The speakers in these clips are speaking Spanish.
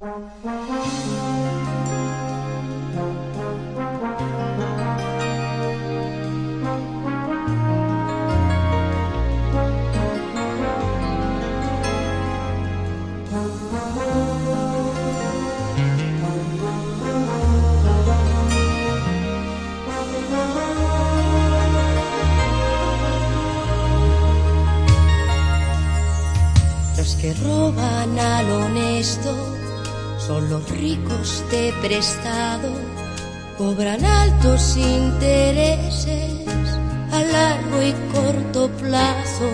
Los que roban al honesto son los ricos de prestado, cobran altos intereses a largo y corto plazo.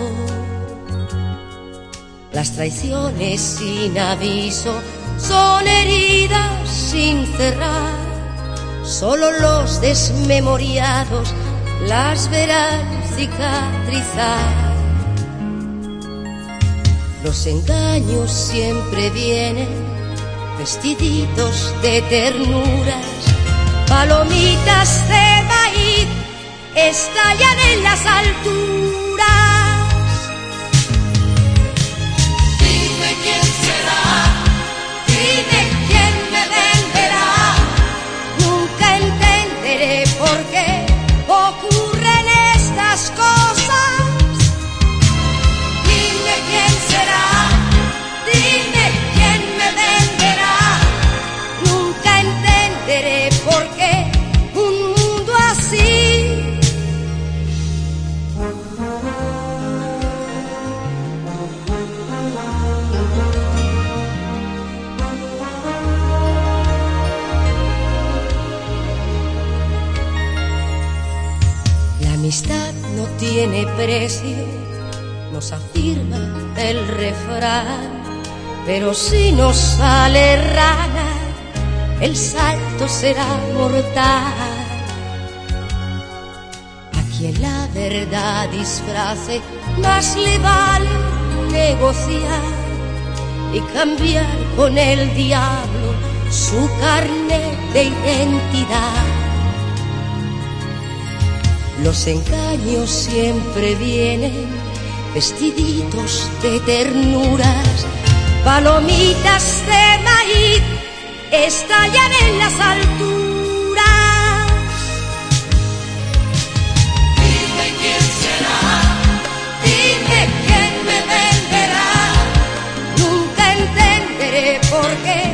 Las traiciones sin aviso son heridas sin cerrar, solo los desmemoriados las verán cicatrizar. Los engaños siempre vienen vestiditos de ternuras, palomitas de maíz estallan en las alturas. Amistad no tiene precio, nos afirma el refrán, pero si nos sale rana, el salto será mortal. A quien la verdad disfrace, más le vale negociar y cambiar con el diablo su carne de identidad. Los engaños siempre vienen vestiditos de ternuras, palomitas de maíz estallan en las alturas. Dime quién será, dime quién me venderá. Nunca entenderé por qué